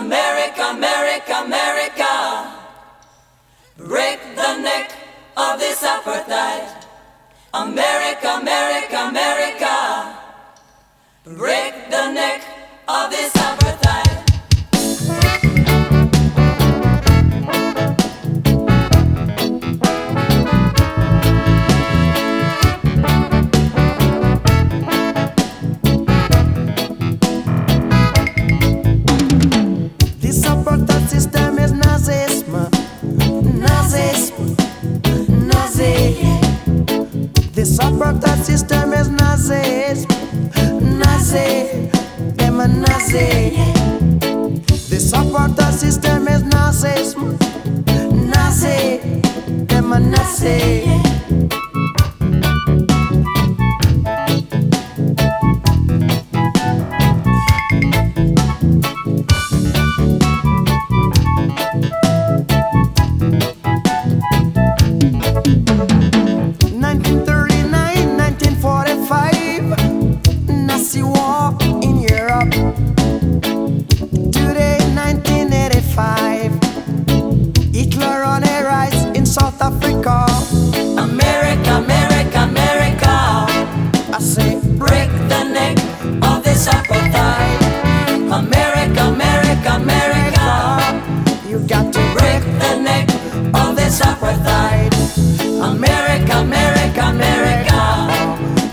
America, America, America. Break the neck of this apartheid. America, America. This apartheid system is Nazi, Nazi. Them are Nazi. This apartheid system is Nazism. Nazi. Them are Nazi.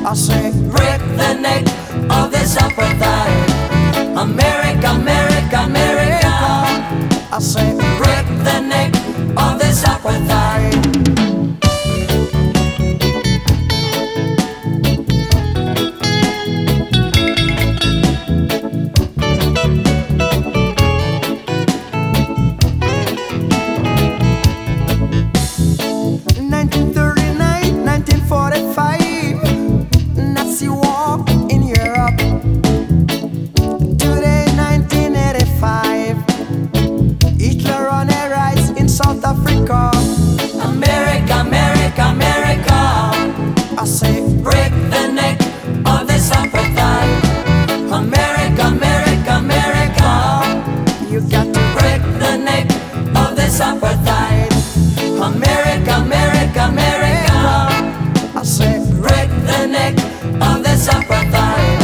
I say, rip the neck. apartheid. America, America, America. I break the neck of this apartheid.